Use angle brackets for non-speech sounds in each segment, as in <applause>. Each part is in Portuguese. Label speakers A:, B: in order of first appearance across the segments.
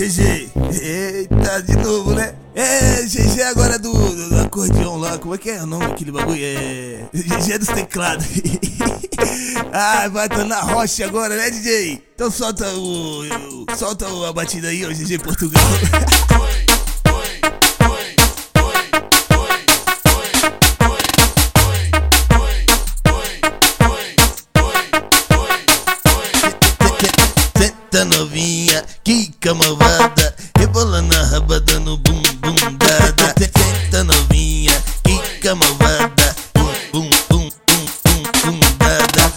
A: GG. Eita, de novo, né? É, GG agora do, do, acordeão lá. Como é que é o nome daquele bagulho? É. GG dos teclados. <laughs> ah, vai estar na rocha agora, né, DJ? Então solta o. Solta a batida aí, ó, GG Portugal. <laughs> Senta novinha, que malvada Rebolando a raba dando bum bum dada. Senta novinha, que malvada Bum bum bum bum bum dada.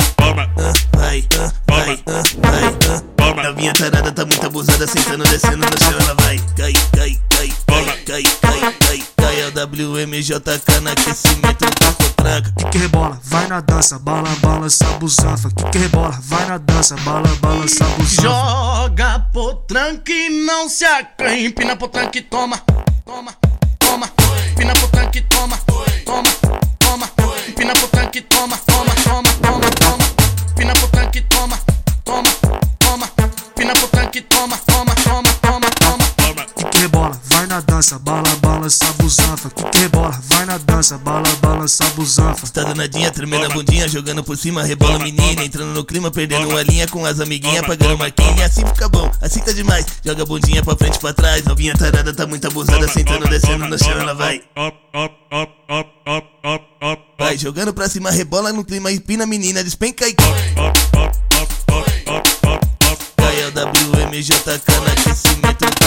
A: Vai, vai, vai Novinha tarada tá muito abusada Sentando, descendo no chão Ela vai, cai, cai, cai, cai, cai, cai, cai Cai. É o WMJK no aquecimento da potraca
B: Que que rebola, vai na dança Bala, balança, busanfa Que que rebola, vai na dança Bala, balança, busanfa
C: Joga potranca e não se acanhe Pina potranca e toma, toma, toma. Pina potranca e toma, toma, toma. Pina potranca e toma, toma, toma, toma,
B: na dança Bala, balança, busanfa Que que rebola, vai na dança Bala, balança, busanfa
A: Tá danadinha, tremendo a bundinha Jogando por cima, rebola menina Entrando no clima, perdendo a linha Com as amiguinhas, pagando marquinha Assim fica bom, assim tá demais Joga a bundinha pra frente, pra trás Novinha tarada, tá muito abusada Sentando, descendo no chão, ela vai Vai jogando pra cima, rebola no clima Empina a menina, despenca e é o WMJK no aquecimento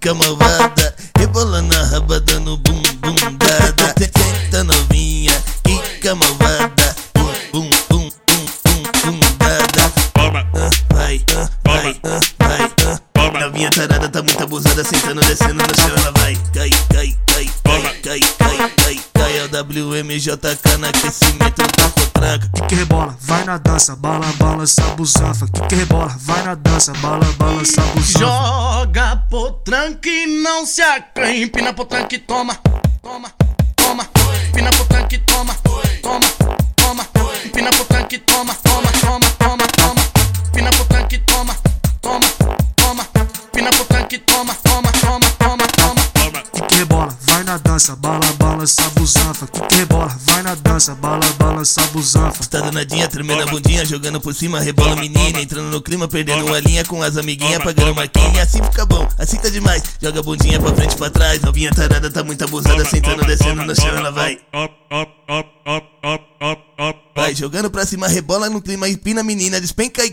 A: que malvada. Rebolando a raba dando bum bum dada. Senta novinha, que malvada. Bum bum bum bum bum dada. Vai, vai, vai Novinha tarada tá muito abusada Sentando, descendo no chão Ela vai, cai, cai, cai, cai, cai, cai, cai Cai. É o WMJK no aquecimento da potraca
B: Que que rebola, vai na dança Bala, balança, busanfa Que que rebola, vai na dança Bala, balança, busanfa
C: Joga potranca e não se acanhe Pina potranca e toma, toma, toma. Pina potranca e toma, toma, toma. Pina potranca e toma, toma, toma, toma, toma. Pina potranca e toma, toma, toma. Pina potranca e toma, toma, toma, toma, toma
B: Que que rebola, vai na dança Bala, balança, busanfa Que que na dança Bala, balança, busanfa
A: Tá danadinha, tremendo a bundinha, jogando por cima, rebola menina, entrando no clima, perdendo a linha com as amiguinhas, pagando marquinha, assim fica bom, assim tá demais. Joga a bundinha pra frente, pra trás, novinha tarada tá muito abusada, sentando, descendo no chão, ela vai. Vai jogando pra cima, rebola no clima, empina a menina, despenca e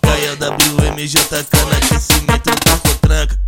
A: Cai é o WMJK no aquecimento potraca.